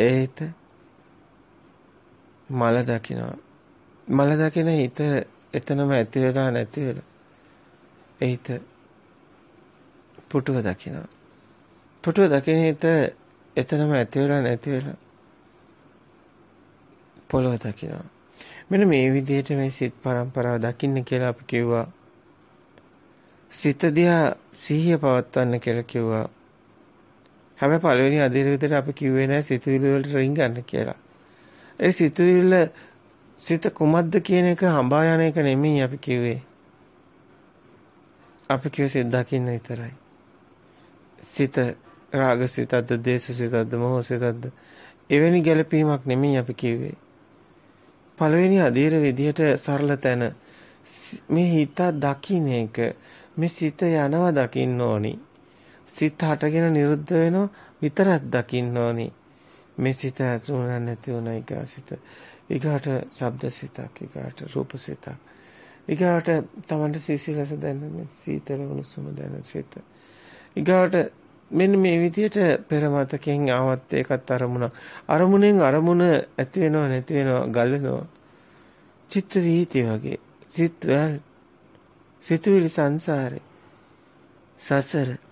ඒ හිත මල දකිනවා. මල දකින හිත එතනම ඇති වෙලා නැති වෙලා. ඒ හිත පුටුව දකිනවා. පුටුව දකින හිත එතනම ඇති වෙලා නැති වෙලා. පොළොව දකිනවා. මෙන්න මේ විදිහට මේ සිත් පරම්පරාව දකින්න කියලා අපි කිව්වා. සිත දිහා සිහිය පවත්වන්න කියලා කිව්වා. හැබැයි පළවෙනි අදිර විතර අපි කිව්වේ නැහැ සිතුවිලි වලට රින්ගන්න කියලා. ඒ සිතුවිල්ල සිත කුමක්ද කියන එක හඹා යන එක නෙමෙයි අපි කිව්වේ. අපි කිව්වේ සිත දකින්න විතරයි. සිත රාග සිතක්ද, දේශ සිතක්ද, මොහ සිතක්ද එවැනි ගැළපීමක් නෙමෙයි අපි කිව්වේ. පළවෙනි අධීර විදිහට සරල තැන මේ හිත දකින්න එක මේ සිත යනවා දකින්න ඕනි. සිත හටගෙන නිරුද්ධ වෙනවා විතරක් දකින්න ඕනි. මේ සිත ඇතුණා නැති වුණා ඊගාසිත. ඊගාට ශබ්ද සිතක්, ඊගාට රූප සිතක්. ඊගාට තමන්ට සීසීලස දැනෙන සීතල උණුසුම දැනෙන සිත. ඊගාට මෙන්න මේ විදිහට පෙර මතකෙන් ආවත් ඒකත් අරමුණ. අරමුණෙන් අරමුණ ඇති වෙනව නැති වෙනව ගලනවා. චිත්ත වීති වගේ. සිත් වැල්. සිතුවිලි සංසාරේ. සසර.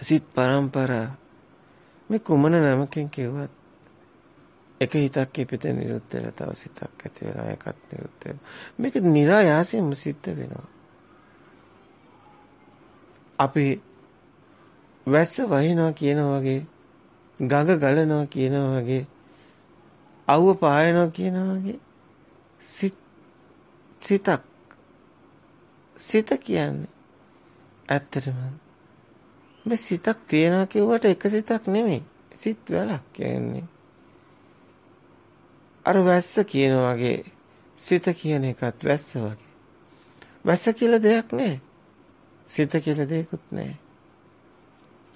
සිත් පරම්පරා. මේ කුමන නමකින් කිව්වත් එක හිතක් ඉපිට නිරුද්ධ වෙලා තව සිතක් ඇති වෙනවා ඒකත් නිරුද්ධ වෙනවා. මේක નિરાයාසයෙන්ම සිද්ධ වෙනවා. අපි වැස්ස වහිනවා කියනවා වගේ ගඟ ගලනවා කියනවා වගේ අවුව පායනවා කියනවා වගේ සිත සිතක් සිත කියන්නේ ඇත්තටම මේ සිතක් තියනවා කියුවට එක සිතක් නෙමෙයි සිත් වලක් කියන්නේ අර වැස්ස කියන වගේ සිත කියන එකත් වැස්ස වගේ වැස්ස කියලා දෙයක් නැහැ සිත කියලා දෙයක්වත් නැහැ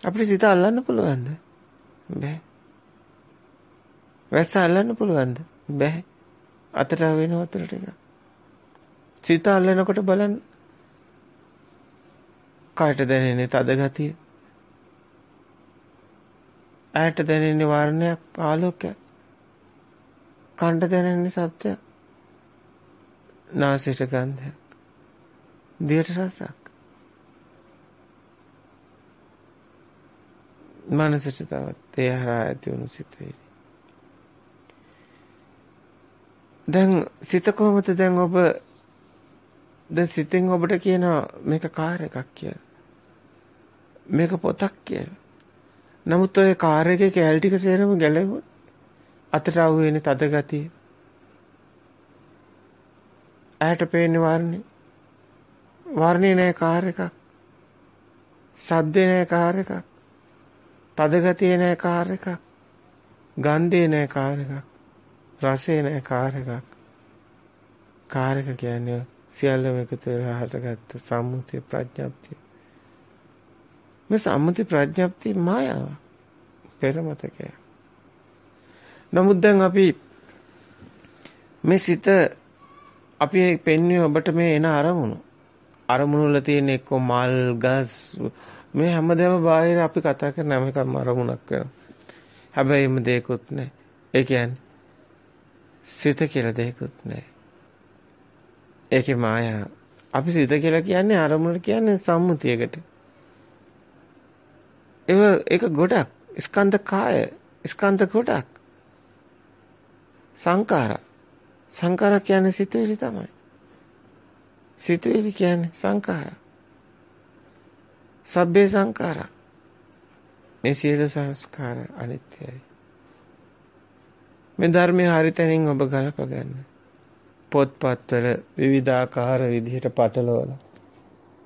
අපිට සිත අල්ලන්න පුළුවන්ද? බෑ. වැස්ස අල්ලන්න පුළුවන්ද? බෑ. අතට වෙන වතුර ටික. සිත අල්ලනකොට බලන්න කායට දැනෙන්නේ තද ගතිය. ඇයට දැනෙන්නේ වර්ණයක් ආලෝකයක්. කණ්ඩ දැනෙන්නේ ශබ්දයක්. නාසයට ගන්ධයක්. දිවට රසක්. මනසට තවත් ඒ හරහා ඇති වුණු සිතුවිලි. දැන් සිත කොහොමද දැන් ඔබ දැන් සිතෙන් ඔබට කියනවා මේක කාර් එකක් කියලා. මේක පොතක් කියලා. නමුත් ඔය කාර් එකේ කෑලි ටික සේරම ගැලෙවුවොත් අතට ආව වෙන්නේ තද ගතිය. ඇයට පේන්නේ වර්ණේ. වර්ණේ නෑ කාර් එකක්. සද්දේ නෑ කාර් එකක්. තද ගතිය නෑ කාර් එකක්. ගන්ධේ නෑ කාර් එකක්. රසේ නෑ කාර් එකක්. කාර් එක කියන්නේ සියල්ලම එකතු වෙලා හටගත්ත සම්මුතිය ප්‍රඥාප්තිය. මේ සම්මුති ප්‍රඥාප්තිය මායාවක්. පෙරමතකය. නමුත් දැන් අපි මේ සිත අපි පෙන්වන්නේ ඔබට මේ එන අරමුණු. අරමුණු වල තියෙන එක්ක මල් ගස් මේ හැමදේම බාහිර අපි කතා කරන හැම එකක්ම අරමුණක් වෙනවා. හැබැයි එම දෙයක්වත් නැහැ. ඒ කියන්නේ සිත කියලා දෙයක්වත් නැහැ. ඒකේ මායා. අපි සිත කියලා කියන්නේ අරමුණට කියන්නේ සම්මුතියකට. ඒක ඒක ගොඩක් ස්කන්ධ කාය ස්කන්ධ ගොඩක් සංකාර සංකාර කියන්නේ සිතුවිලි තමයි සිතුවිලි කියන්නේ සංකාර සබ්බේ සංඛාරා. මේ සියලු සංස්කාර අනිත්‍යයි. මේ ධර්මයේ හරිතැනින් ඔබ ගලප ගන්න. පොත්පත්වල විවිධාකාර විදිහට පටලවලා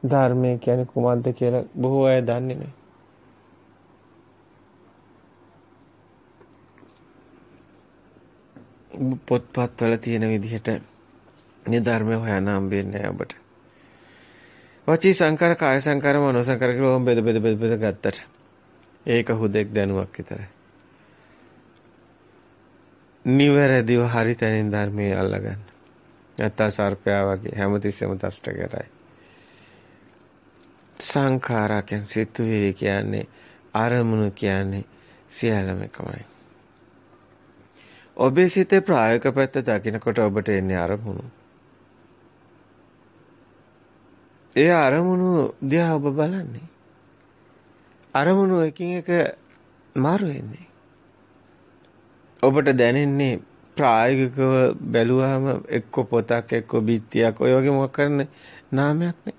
ධර්මය කියන්නේ කුමක්ද කියලා බොහෝ අය දන්නේ නැහැ. පොත්පත්වල තියෙන විදිහට මේ ධර්මය හොයන්න හම්බෙන්නේ නැහැ ඔබට. වචී සංකාර කාය සංකාර මනෝ සංකාර කියලා බෙද බෙද බෙද බෙද ගත්තට ඒක හුදෙක් දැනුවක් විතරයි. නිවැරදිව හරි තැනින් ධර්මයේ අල්ලගන්න. නැත්තම් සර්පයා වගේ හැමතිස්සෙම දෂ්ට කරයි. සංඛාරකෙන් සිතුවිලි කියන්නේ අරමුණු කියන්නේ සියල්ලම එකමයි. ඔබේ සිතේ ප්‍රායෝගික පැත්ත දකිනකොට ඔබට එන්නේ අරමුණු. ඒ අරමුණු දිහා ඔබ බලන්නේ. අරමුණු එකින් එක මාරු වෙන්නේ. ඔබට දැනෙන්නේ ප්‍රායෝගිකව බැලුවාම එක්ක පොතක් එක්ක බිත්තියක් ඔය වගේ මොකක් කරන්නේ නාමයක් නේ.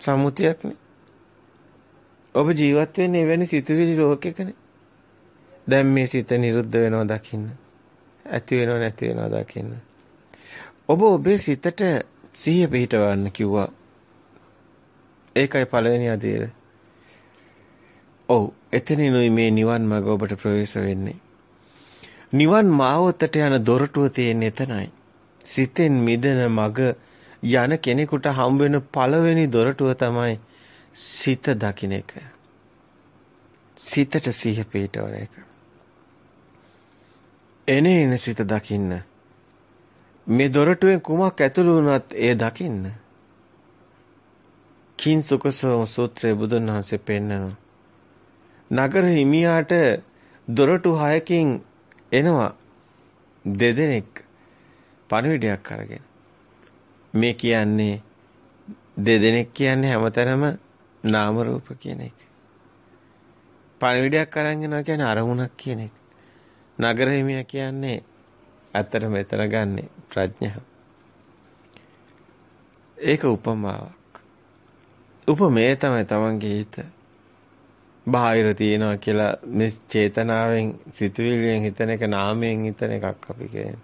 සමුතියක් නේ. ඔබ ජීවත් වෙන්නේ එවැනි සිතුවිලි ලෝකයකනේ. දැන් මේ සිත නිරුද්ධ වෙනවා දකින්න. ඇති වෙනව නැති වෙනවා දකින්න. ඔබ ඔබේ සිතට සිහිය පිහිටවන්න කිව්වා. ඒකයි පළවෙනි අදියර. ඔව් එතනිනුයි මේ නිවන් මඟ ඔබට ප්‍රවේශ වෙන්නේ. නිවන් මාවතට යන දොරටුව තියෙන්නේ එතනයි. සිතෙන් මිදෙන මඟ යන කෙනෙකුට හම්බ වෙන පළවෙනි දොරටුව තමයි සිත දකින්න එක. සිතට සිහිය පිටවන එක. එනේ එන සිත දකින්න. මේ දොරටුවෙන් කුමක් ඇතුළු වුණත් ඒ දකින්න. කින් සුකසෝ සූත්‍රයේ බුදුන් වහන්සේ පෙන්නනවා. නගර හිමියාට දොරටු හයකින් එනවා දෙදෙනෙක් පණිවිඩයක් අරගෙන. මේ කියන්නේ දෙදෙනෙක් කියන්නේ හැමතැනම නාම රූප කියන එක. පණිවිඩයක් අරන් යනවා කියන්නේ අරමුණක් කියන එක. නගර හිමියා කියන්නේ ඇත්තට මෙතන ගන්නෙ ප්‍රඥාව. ඒක උපමාවක්. උපමේ තමයි තමන්ගේ හිත. බාහිර තියනවා කියලා මේ චේතනාවෙන් සිතුවිලියෙන් හිතන එක නාමයෙන් හිතන එකක් අපි කියන්නේ.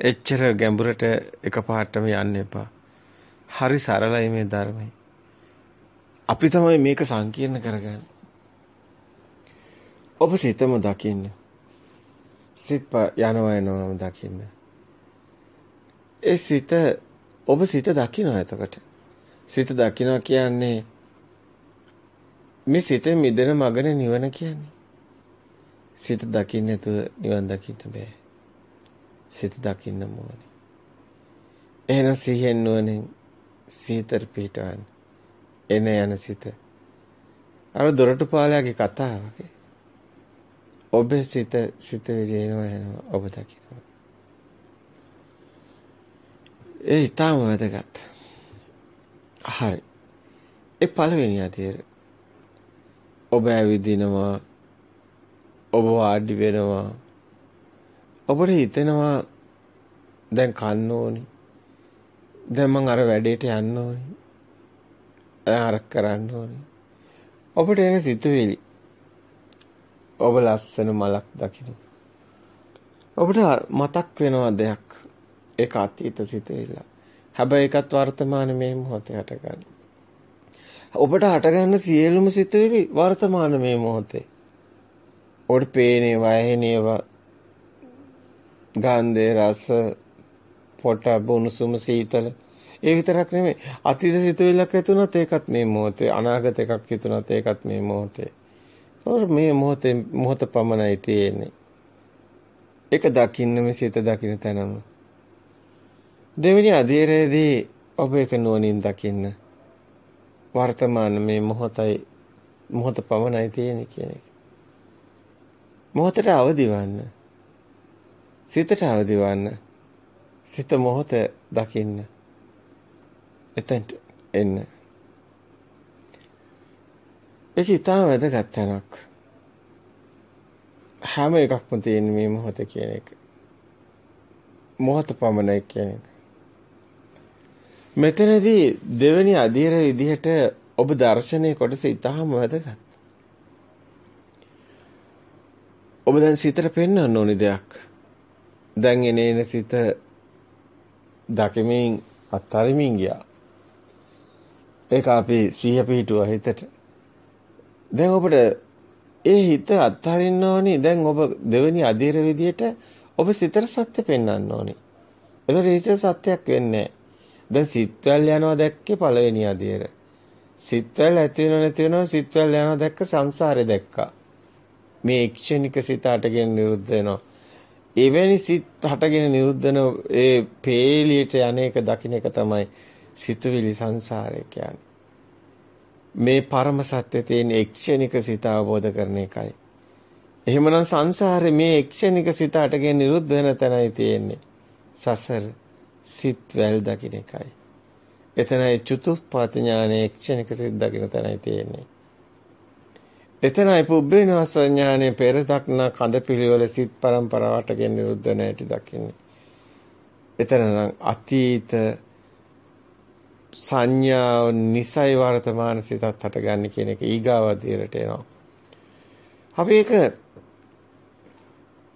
එච්චර ගැඹුරට එකපාරටම යන්න එපා. හරි සරලයි මේ ධර්මය. අපි තමයි මේක සංකීර්ණ කරගන්නේ. ඔබ සිතම දකින්න. සිත යනවා එනවාම දකින්න. ඒ සිත ඔබ සිත දකිනවා එතකොට. සිත දකිනවා කියන්නේ මේ සිතෙන් මිදෙන මගනේ නිවන කියන්නේ. සිත දකින්න නැතුව නිවන් දකින්න බෑ. සිත දකින්න ඕනේ. එහෙනම් සිහියෙන් නුවණින් සීතර පිටවන්න. එන යන සිත. අර දොරටු පාලයාගේ කතාව වගේ. ඔබේ සිත සිත විදිනවා එනවා ඔබ දකිනවා. ඒ ඊටම වැදගත්. හරි. ඒ පළවෙනි අධීර. ඔබ ඇවිදිනවා. ඔබ වාඩි වෙනවා. ඔබට හිතෙනවා දැන් කන්න ඕනි. දැන් මං අර වැඩේට යන්න ඕනි. අර කරන්න ඕනි. ඔබට එන සිතුවිලි ඔබ ලස්සන මලක් දකින්න. ඔබට මතක් වෙනවා දෙයක්. ඒක අතීත සිතුවිල්ල. හැබැයි ඒකත් වර්තමාන මේ මොහොතේ හටගන්න. ඔබට හටගන්න සියලුම සිතුවිලි වර්තමාන මේ මොහොතේ. ඔබට පේනේ වයහෙනේවා ගන්ධේ රස පොට බුනුසුම සීතල ඒ විතරක් නෙමෙයි අතීත සිතුවිල්ලක් ඇතුණත් ඒකත් මේ මොහොතේ අනාගත එකක් හිතුණත් ඒකත් මේ මොහොතේ ඔර මේ මොහොතේ මොහොත පමණයි තියෙන්නේ. ඒක දකින්න මේ සිත දකින්න තැනම. දෙවෙනි අධීරයේදී ඔබ ඒක නුවණින් දකින්න. වර්තමාන මේ මොහොතයි මොහොත පමණයි තියෙන්නේ කියන එක. මොහොතට අවදි වන්න. සිතට අවදි වන්න. සිත මොහොත දකින්න. එතෙන්ට එන්න. ඒක ඉතාම වැදගත් තැනක්. හැම එකක්ම තියෙන මේ මොහොත කියන එක. මොහොත පමණයි කියන එක. මෙතනදී දෙවෙනි අධීර විදිහට ඔබ දර්ශනයේ කොටස ඉතාම වැදගත්. ඔබ දැන් සිතට පෙන්වන්න ඕනි දෙයක්. දැන් එනේන සිත දකිමින් අත්තරිමින් ගියා. ඒක අපි සිහිය පිහිටුවා හිතට. දැන් ඔබට ඒ හිත අත්හරින්න ඕනි. දැන් ඔබ දෙවෙනි අධීර විදියට ඔබ සිතට සත්‍ය පෙන්වන්න ඕනි. ඒක රීසල් සත්‍යයක් වෙන්නේ දැන් සිත්වල යනවා දැක්කේ පළවෙනි අධීර. සිත්වල ඇති වෙනව නැති වෙනව සිත්වල යනවා දැක්ක සංසාරේ දැක්කා. මේ ක්ෂණික සිත හටගෙන නිරුද්ධ වෙනවා. එවැනි සිත් හටගෙන නිරුද්ධ වෙන ඒ පේලියට යන්නේක දකින්න එක තමයි සිතුවිලි සංසාරය කියන්නේ. මේ පරම සත්‍ය තියෙන එක්ෂණික සිත අවබෝධ කරන එකයි. එහෙමනම් සංසාරේ මේ එක්ෂණික සිත අටගෙන නිරුද්ධ වෙන තැනයි තියෙන්නේ. සසර සිත් වැල් දකින්න එකයි. එතනයි චතුප්පත ඥානයේ එක්ෂණික සිත් දකින්න තැනයි තියෙන්නේ. එතනයි පුබ්බේනවස ඥානයේ පෙර දක්න කඳ පිළිවෙල සිත් පරම්පරාවටගෙන නිරුද්ධ නැටි දකින්නේ. එතන නම් අතීත සංඥා නිසයි වර්තමාන සිතත් හටගන්නේ කියන එක ඊගාව අධීරට එනවා. අපි ඒක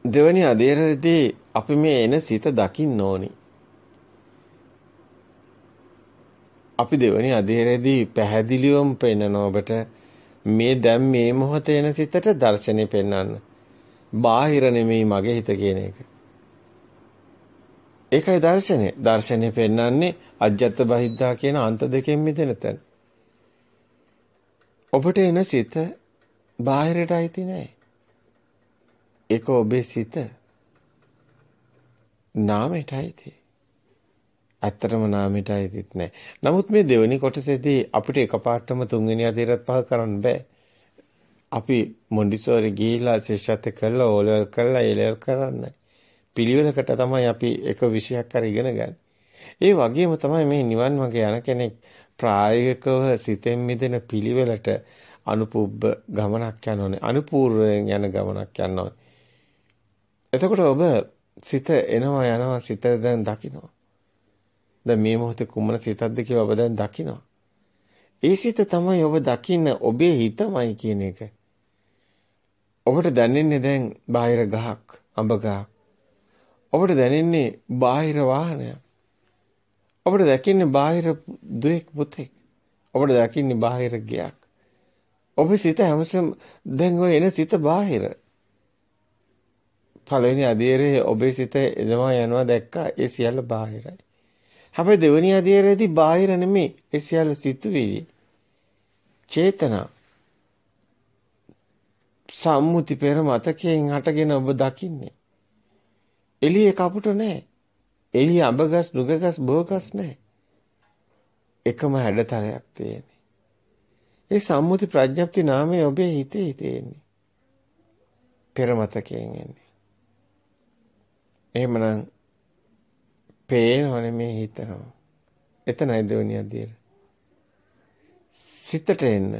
දෙවැනි අධීරයේදී අපි මේ එන සිත දකින්න ඕනි. අපි දෙවැනි අධීරයේදී පැහැදිලිවම පෙන්නන ඔබට මේ දැන් මේ මොහොතේ එන සිතට දර්ශනේ පෙන්වන්න. බාහිර නෙමෙයි මගේ හිත කියන එක. ඒකයි දර්ශනය. දර්ශනය පෙන්වන්නේ අජ්ජත් බහිද්දා කියන අන්ත දෙකෙන් මිදෙන තැන. ඔබට එන සිත බාහිරට අයිති නෑ. ඒක ඔබේ සිත නාමයට අයිති. ඇත්තටම නාමයට අයිතිත් නෑ. නමුත් මේ දෙවෙනි කොටසේදී අපිට එකපාරටම තුන්වෙනි අධීරත් පහ කරන්න බෑ. අපි මොන්ඩිසෝරි ගිහිලා ශිෂ්‍යත්ව කළා ඕලෙවල් කළා ඒලෙවල් කරන්නේ. පිළිවෙලකට තමයි අපි එක විෂයක් කර ඉගෙන ගන්න. ඒ වගේම තමයි මේ නිවන් මාර්ග යන කෙනෙක් ප්‍රායෝගිකව සිතෙන් මිදෙන පිළිවෙලට අනුපුබ්බ ගමනක් යන්න ඕනේ. අනුපූර්වයෙන් යන ගමනක් යන්න ඕනේ. එතකොට ඔබ සිත එනවා යනවා සිත දැන් දකිනවා. දැන් මේ මොහොතේ කුමන සිතක්ද කියලා ඔබ දැන් දකිනවා. ඒ සිත තමයි ඔබ දකින්න ඔබේ හිතමයි කියන එක. ඔබට දැනෙන්නේ දැන් බාහිර ගහක්, අඹ ගහක්. ඔබට දැනෙන්නේ බාහිර වාහනයක්. ඔබට දැකින්නේ බාහිර දුවෙක් පුතෙක්. ඔබට දැකින්නේ බාහිර ගයක්. ඔබේ සිත හැමසෙම දැන් ඔය එන සිත බාහිර. පළවෙනි අධීරයේ ඔබේ සිත එදමා යනවා දැක්කා ඒ සියල්ල බාහිරයි. හැබැයි දෙවෙනි අධීරයේදී බාහිර නෙමෙයි ඒ සියල්ල සිතුවිලි. චේතනා සම්මුති පෙර මතකයෙන් හටගෙන ඔබ දකින්නේ එළියේ කපුට නැහැ. එළියේ අඹගස්, නුගගස්, බෝගස් නැහැ. එකම හැඩතලයක් තියෙන්නේ. ඒ සම්මුති ප්‍රඥප්ති නාමය ඔබේ හිතේ තියෙන්නේ. පෙරමතකයෙන් එන්නේ. එහෙමනම් පේනවනේ මේ හිතනවා. එතනයි දෙවෙනි අදියර. සිතට එන්න,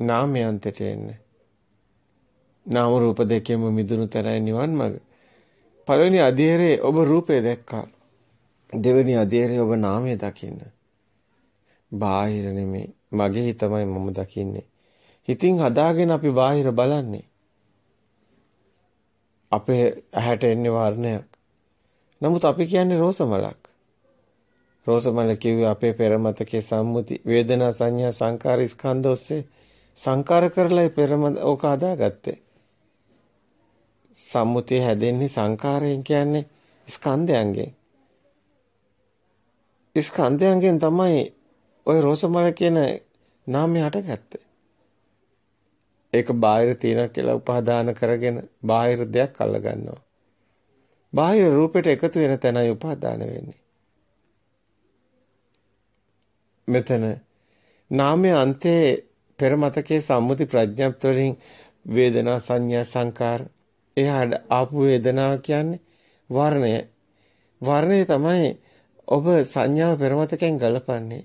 නාමයන්තට එන්න. නාම රූප දෙකෙම මිදුණු තරයි නිවන් මඟ. පළවෙනි අධීරයේ ඔබ රූපය දැක්කා. දෙවෙනි අධීරයේ ඔබ නාමය දකින්න. බාහිර නෙමෙයි. මගේ හිතමයි මම දකින්නේ. හිතින් හදාගෙන අපි බාහිර බලන්නේ. අපේ ඇහැට එන්නේ වර්ණයක්. නමුත් අපි කියන්නේ රෝසමලක්. රෝසමල කිව්වේ අපේ පෙරමතකේ සම්මුති වේදනා සංඥා සංකාර ස්කන්ධ ඔස්සේ සංකාර කරලා පෙරම ඕක හදාගත්තේ. සම්මුතිය හැදෙන්නේ සංකාරයෙන් කියන්නේ ස්කන්ධයන්ගෙන්. ස්කන්ධයන්ගෙන් තමයි ওই රෝසමල කියන නාමය හටගත්තේ. ඒක බාහිර තියෙන කියලා උපාදාන කරගෙන බාහිර දෙයක් අල්ල ගන්නවා. බාහිර රූපයට එකතු වෙන තැනයි උපාදාන වෙන්නේ. මෙතන නාමයේ අන්තයේ පෙරමතකයේ සම්මුති ප්‍රඥප්ත වලින් වේදනා සංඥා සංකාර එහාට ආපු වේදනාව කියන්නේ වර්ණය. වර්ණය තමයි ඔබ සංඥාව පෙරමතකෙන් ගලපන්නේ.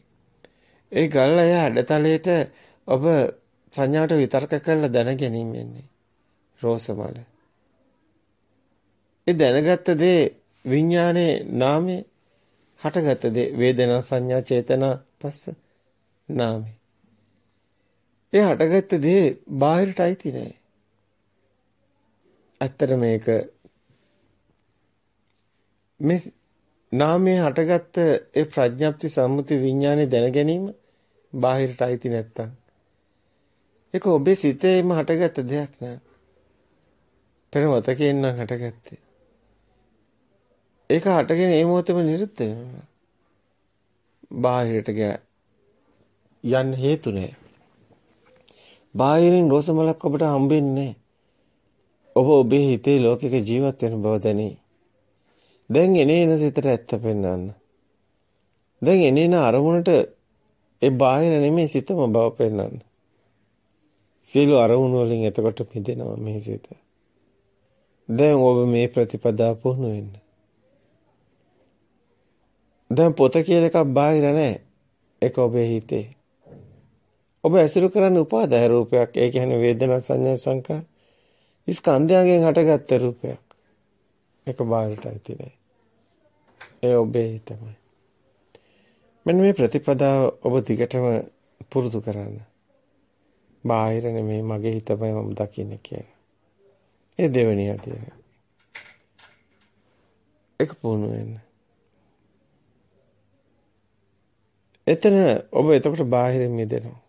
ඒ ගල්ලා එහා හැඩතලයට ඔබ සංඥාවට විතර්ක කරලා දැන ගැනීම වෙන්නේ. රෝසමල. ඒ දැනගත්ත දේ විඥානයේ නාමයේ හටගත්ත දේ වේදනා සංඥා චේතනා පස්ස නාමේ. ඒ හටගත්ත දේ බාහිරට අයිති නෑ. ඇත්තට මේක මේ නාමයේ හටගත්ත ඒ ප්‍රඥප්ති සම්මුති විඥානේ දැන ගැනීම බාහිරට අයිති නැත්තම් ඒක ඔබේ සිතේම හටගත්ත දෙයක් නෑ. පෙර මතකයෙන් නම් හටගත්තේ. ඒක හටගෙන ඒ මොහොතේම නිරුද්ධ වෙනවා. බාහිරට යන්න හේතු නෑ. බාහිරින් රෝසමලක් ඔබට හම්බෙන්නේ නෑ. ඔබ ඔබේ හිතේ ලෝකයක ජීවත් වෙන බව දැනේ. දැන් එනේන සිතට ඇත්ත පෙන්වන්න. දැන් එනේන අරමුණට ඒ බාහිර නෙමෙයි සිතම බව පෙන්වන්න. සියලු අරමුණු වලින් එතකොට මිදෙනවා මේ සිත. දැන් ඔබ මේ ප්‍රතිපදා පුහුණු වෙන්න. දැන් පොත කියලා එකක් බාහිර නැහැ. ඒක ඔබේ හිතේ. ඔබ ඇසුරු කරන්න උපාදාය රූපයක්. ඒ කියන්නේ වේදනා සංඥා සංකාර. ස්කන්ධයන්ගෙන් හටගත්ත රූපයක්. ඒක බාහිරට ඇති නෑ. ඒ ඔබේ හිතමයි. මෙන්න මේ ප්‍රතිපදාව ඔබ දිගටම පුරුදු කරන්න. බාහිර නෙමෙයි මගේ හිතමයි මම දකින්නේ කියලා. ඒ දෙවෙනි අදියර. ඒක පුහුණු වෙන්න. එතන ඔබ එතකොට බාහිරින් මිදෙනවා.